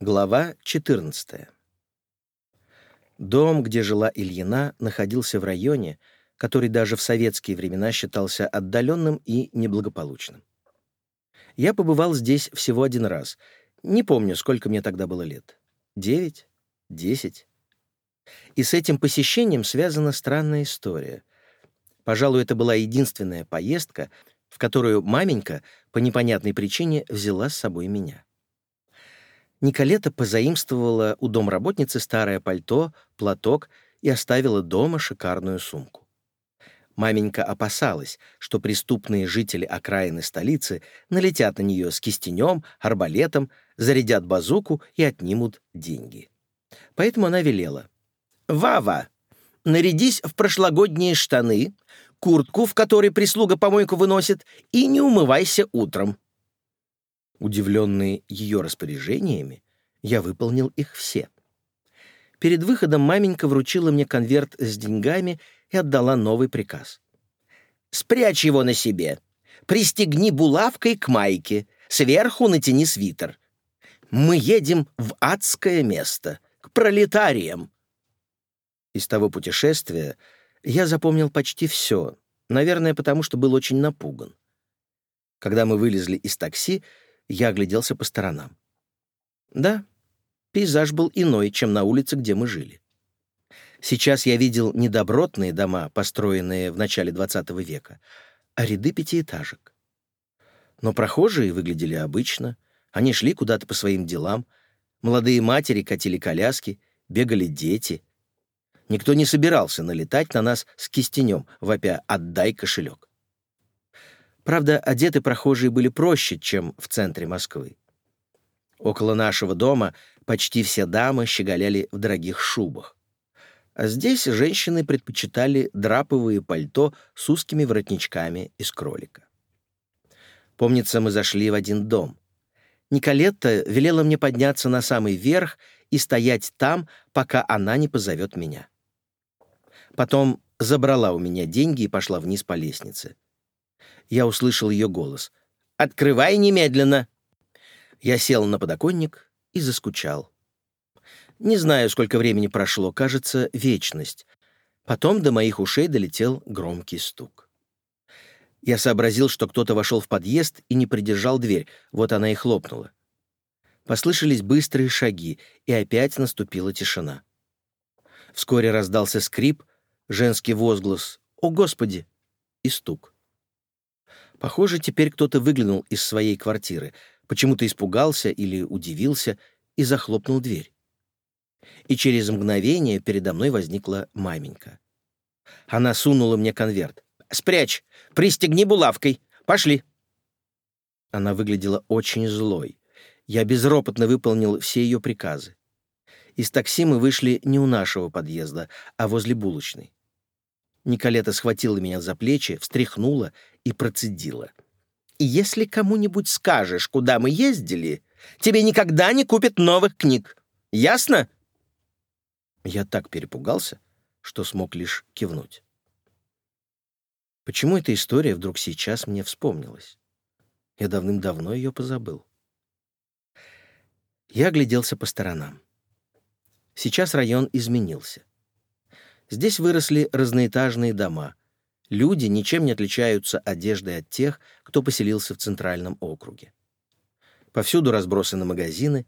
Глава 14. Дом, где жила Ильина, находился в районе, который даже в советские времена считался отдаленным и неблагополучным. Я побывал здесь всего один раз. Не помню, сколько мне тогда было лет. Девять? Десять? И с этим посещением связана странная история. Пожалуй, это была единственная поездка, в которую маменька по непонятной причине взяла с собой меня. Николета позаимствовала у домработницы старое пальто, платок и оставила дома шикарную сумку. Маменька опасалась, что преступные жители окраины столицы налетят на нее с кистенем, арбалетом, зарядят базуку и отнимут деньги. Поэтому она велела. «Вава, нарядись в прошлогодние штаны, куртку, в которой прислуга помойку выносит, и не умывайся утром. Удивленный ее распоряжениями, я выполнил их все. Перед выходом маменька вручила мне конверт с деньгами и отдала новый приказ. «Спрячь его на себе. Пристегни булавкой к майке. Сверху натяни свитер. Мы едем в адское место, к пролетариям». Из того путешествия я запомнил почти все, наверное, потому что был очень напуган. Когда мы вылезли из такси, я огляделся по сторонам. Да, пейзаж был иной, чем на улице, где мы жили. Сейчас я видел не добротные дома, построенные в начале XX века, а ряды пятиэтажек. Но прохожие выглядели обычно, они шли куда-то по своим делам, молодые матери катили коляски, бегали дети. Никто не собирался налетать на нас с кистенем, вопя «отдай кошелек». Правда, одеты прохожие были проще, чем в центре Москвы. Около нашего дома почти все дамы щеголяли в дорогих шубах. А здесь женщины предпочитали драповые пальто с узкими воротничками из кролика. Помнится, мы зашли в один дом. Николетта велела мне подняться на самый верх и стоять там, пока она не позовет меня. Потом забрала у меня деньги и пошла вниз по лестнице я услышал ее голос. «Открывай немедленно!» Я сел на подоконник и заскучал. Не знаю, сколько времени прошло, кажется, вечность. Потом до моих ушей долетел громкий стук. Я сообразил, что кто-то вошел в подъезд и не придержал дверь, вот она и хлопнула. Послышались быстрые шаги, и опять наступила тишина. Вскоре раздался скрип, женский возглас «О, Господи!» и стук. Похоже, теперь кто-то выглянул из своей квартиры, почему-то испугался или удивился и захлопнул дверь. И через мгновение передо мной возникла маменька. Она сунула мне конверт. «Спрячь! Пристегни булавкой! Пошли!» Она выглядела очень злой. Я безропотно выполнил все ее приказы. Из такси мы вышли не у нашего подъезда, а возле булочной. Николета схватила меня за плечи, встряхнула и процедила. «Если кому-нибудь скажешь, куда мы ездили, тебе никогда не купят новых книг. Ясно?» Я так перепугался, что смог лишь кивнуть. Почему эта история вдруг сейчас мне вспомнилась? Я давным-давно ее позабыл. Я огляделся по сторонам. Сейчас район изменился. Здесь выросли разноэтажные дома. Люди ничем не отличаются одеждой от тех, кто поселился в центральном округе. Повсюду разбросаны магазины.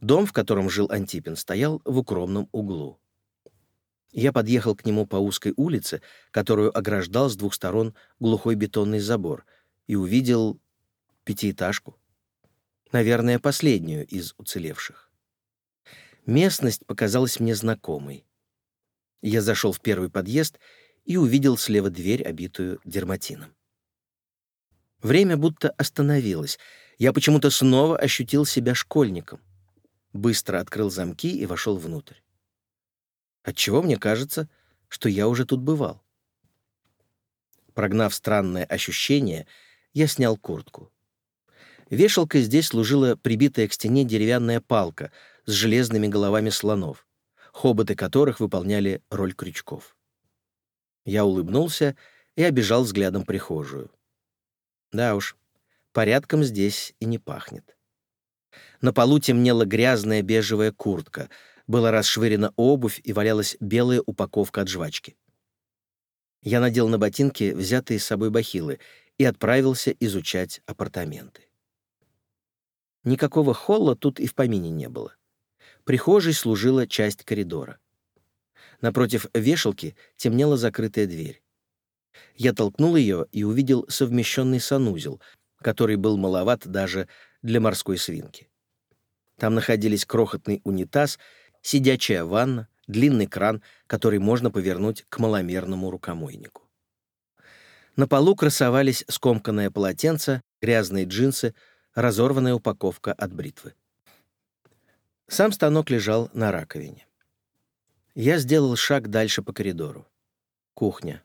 Дом, в котором жил Антипин, стоял в укромном углу. Я подъехал к нему по узкой улице, которую ограждал с двух сторон глухой бетонный забор, и увидел пятиэтажку. Наверное, последнюю из уцелевших. Местность показалась мне знакомой. Я зашел в первый подъезд и увидел слева дверь, обитую дерматином. Время будто остановилось. Я почему-то снова ощутил себя школьником. Быстро открыл замки и вошел внутрь. Отчего мне кажется, что я уже тут бывал. Прогнав странное ощущение, я снял куртку. Вешалкой здесь служила прибитая к стене деревянная палка с железными головами слонов хоботы которых выполняли роль крючков. Я улыбнулся и обежал взглядом прихожую. Да уж, порядком здесь и не пахнет. На полу темнела грязная бежевая куртка, была расшвырена обувь и валялась белая упаковка от жвачки. Я надел на ботинки взятые с собой бахилы и отправился изучать апартаменты. Никакого холла тут и в помине не было. Прихожей служила часть коридора. Напротив вешалки темнела закрытая дверь. Я толкнул ее и увидел совмещенный санузел, который был маловат даже для морской свинки. Там находились крохотный унитаз, сидячая ванна, длинный кран, который можно повернуть к маломерному рукомойнику. На полу красовались скомканное полотенце, грязные джинсы, разорванная упаковка от бритвы. Сам станок лежал на раковине. Я сделал шаг дальше по коридору. Кухня.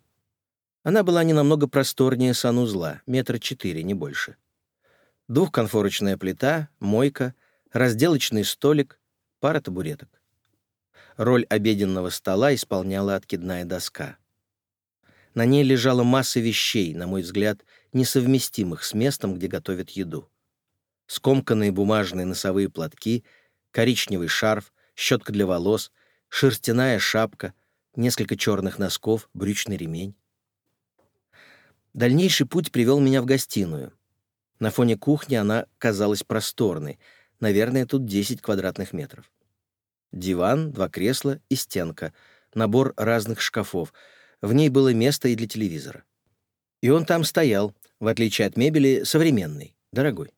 Она была не намного просторнее санузла, метра четыре, не больше. Двухконфорочная плита, мойка, разделочный столик, пара табуреток. Роль обеденного стола исполняла откидная доска. На ней лежала масса вещей, на мой взгляд, несовместимых с местом, где готовят еду. Скомканные бумажные носовые платки, коричневый шарф, щетка для волос, шерстяная шапка, несколько черных носков, брючный ремень. Дальнейший путь привел меня в гостиную. На фоне кухни она казалась просторной. Наверное, тут 10 квадратных метров. Диван, два кресла и стенка. Набор разных шкафов. В ней было место и для телевизора. И он там стоял, в отличие от мебели, современный, дорогой.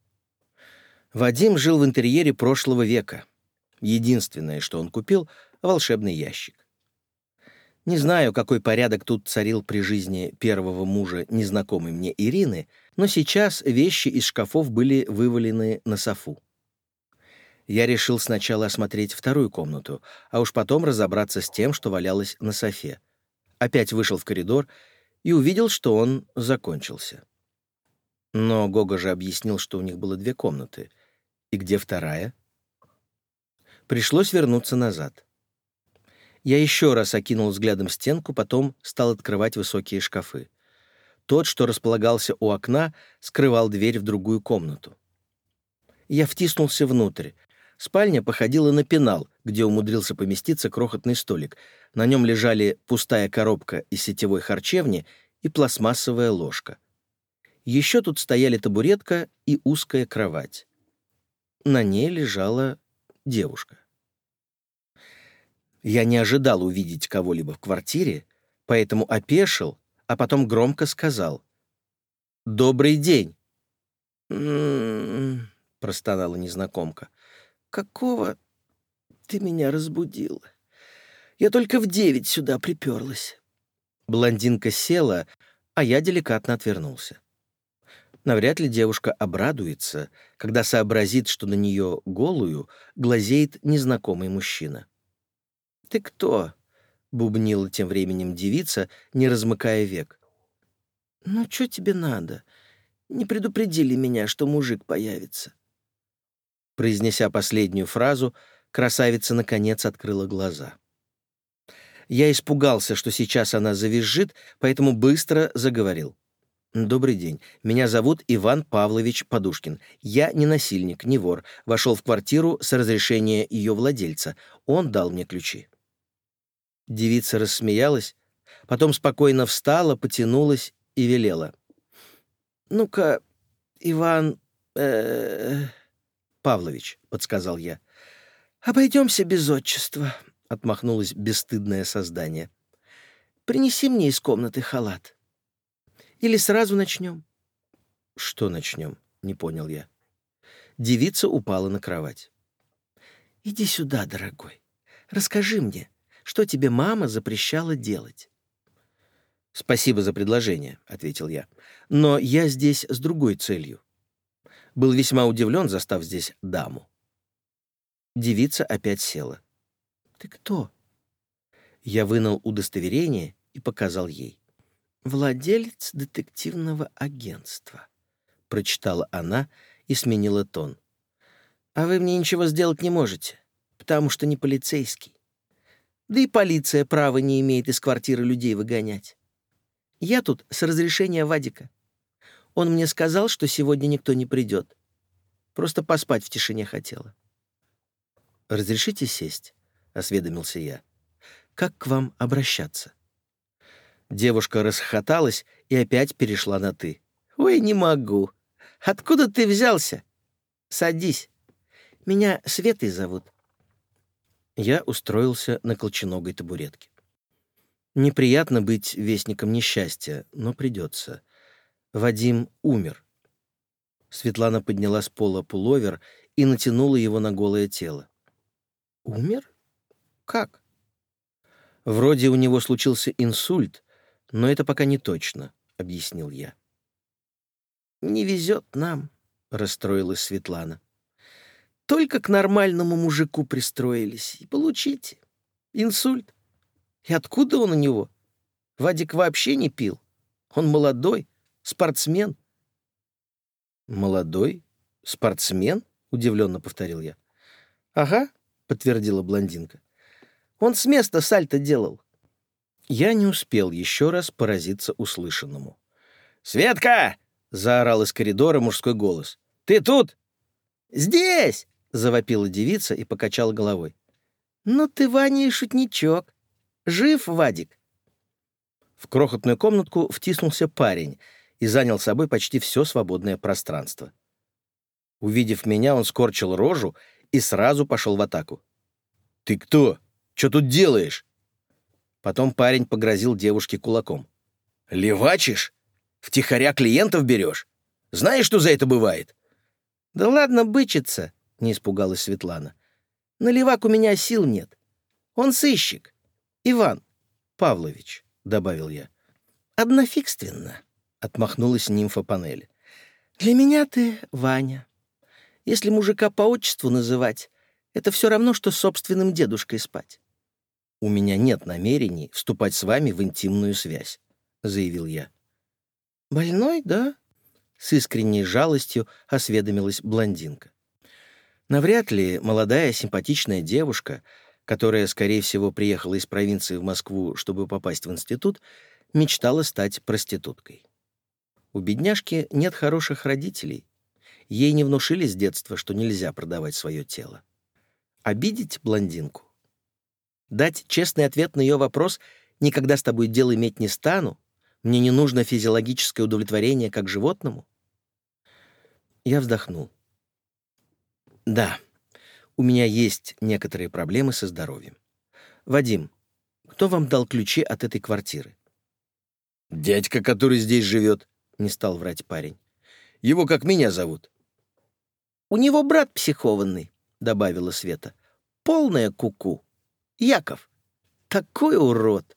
Вадим жил в интерьере прошлого века. Единственное, что он купил — волшебный ящик. Не знаю, какой порядок тут царил при жизни первого мужа незнакомой мне Ирины, но сейчас вещи из шкафов были вывалены на софу. Я решил сначала осмотреть вторую комнату, а уж потом разобраться с тем, что валялось на софе. Опять вышел в коридор и увидел, что он закончился. Но Гога же объяснил, что у них было две комнаты. И где вторая? Пришлось вернуться назад. Я еще раз окинул взглядом стенку, потом стал открывать высокие шкафы. Тот, что располагался у окна, скрывал дверь в другую комнату. Я втиснулся внутрь. Спальня походила на пенал, где умудрился поместиться крохотный столик. На нем лежали пустая коробка из сетевой харчевни и пластмассовая ложка. Еще тут стояли табуретка и узкая кровать. На ней лежала девушка. Я не ожидал увидеть кого-либо в квартире, поэтому опешил, а потом громко сказал «Добрый день!» «М-м-м», простонала незнакомка. «Какого ты меня разбудила? Я только в девять сюда приперлась». Блондинка села, а я деликатно отвернулся. Навряд ли девушка обрадуется, когда сообразит, что на нее голую глазеет незнакомый мужчина. «Ты кто?» — бубнила тем временем девица, не размыкая век. «Ну, что тебе надо? Не предупредили меня, что мужик появится». Произнеся последнюю фразу, красавица наконец открыла глаза. Я испугался, что сейчас она завизжит, поэтому быстро заговорил. «Добрый день. Меня зовут Иван Павлович Подушкин. Я не насильник, не вор. Вошел в квартиру с разрешения ее владельца. Он дал мне ключи». Девица рассмеялась, потом спокойно встала, потянулась и велела. «Ну-ка, Иван э, Павлович», — подсказал я. «Обойдемся без отчества», — отмахнулось бесстыдное создание. «Принеси мне из комнаты халат. Или сразу начнем?» «Что начнем?» — не понял я. Девица упала на кровать. «Иди сюда, дорогой. Расскажи мне, что тебе мама запрещала делать?» «Спасибо за предложение», — ответил я. «Но я здесь с другой целью». Был весьма удивлен, застав здесь даму. Девица опять села. «Ты кто?» Я вынул удостоверение и показал ей. «Владелец детективного агентства», — прочитала она и сменила тон. «А вы мне ничего сделать не можете, потому что не полицейский. Да и полиция права не имеет из квартиры людей выгонять. Я тут с разрешения Вадика. Он мне сказал, что сегодня никто не придет. Просто поспать в тишине хотела. «Разрешите сесть?» — осведомился я. «Как к вам обращаться?» Девушка расхохоталась и опять перешла на «ты». «Ой, не могу. Откуда ты взялся? Садись. Меня Светой зовут». Я устроился на колченогой табуретке. Неприятно быть вестником несчастья, но придется. Вадим умер. Светлана подняла с пола пуловер и натянула его на голое тело. «Умер? Как?» «Вроде у него случился инсульт, но это пока не точно», — объяснил я. «Не везет нам», — расстроилась Светлана. «Только к нормальному мужику пристроились. И получите. Инсульт. И откуда он у него? Вадик вообще не пил. Он молодой, спортсмен». «Молодой? Спортсмен?» — удивленно повторил я. «Ага», — подтвердила блондинка. «Он с места сальто делал». Я не успел еще раз поразиться услышанному. «Светка!» — заорал из коридора мужской голос. «Ты тут?» «Здесь!» — завопила девица и покачала головой. «Ну ты, Ваня, и шутничок. Жив, Вадик?» В крохотную комнатку втиснулся парень и занял собой почти все свободное пространство. Увидев меня, он скорчил рожу и сразу пошел в атаку. «Ты кто? Что тут делаешь?» Потом парень погрозил девушке кулаком. «Левачишь? Втихаря клиентов берешь? Знаешь, что за это бывает?» «Да ладно бычиться», — не испугалась Светлана. «На левак у меня сил нет. Он сыщик. Иван Павлович», — добавил я. «Однофигственно», — отмахнулась нимфа панели. «Для меня ты Ваня. Если мужика по отчеству называть, это все равно, что собственным дедушкой спать». «У меня нет намерений вступать с вами в интимную связь», — заявил я. «Больной, да?» — с искренней жалостью осведомилась блондинка. Навряд ли молодая симпатичная девушка, которая, скорее всего, приехала из провинции в Москву, чтобы попасть в институт, мечтала стать проституткой. У бедняжки нет хороших родителей. Ей не внушили с детства, что нельзя продавать свое тело. Обидеть блондинку? Дать честный ответ на ее вопрос «никогда с тобой дел иметь не стану», мне не нужно физиологическое удовлетворение как животному? Я вздохнул. Да, у меня есть некоторые проблемы со здоровьем. Вадим, кто вам дал ключи от этой квартиры? Дядька, который здесь живет, не стал врать парень. Его как меня зовут. У него брат психованный, добавила Света. Полная куку. -ку. Яков. Такой урод.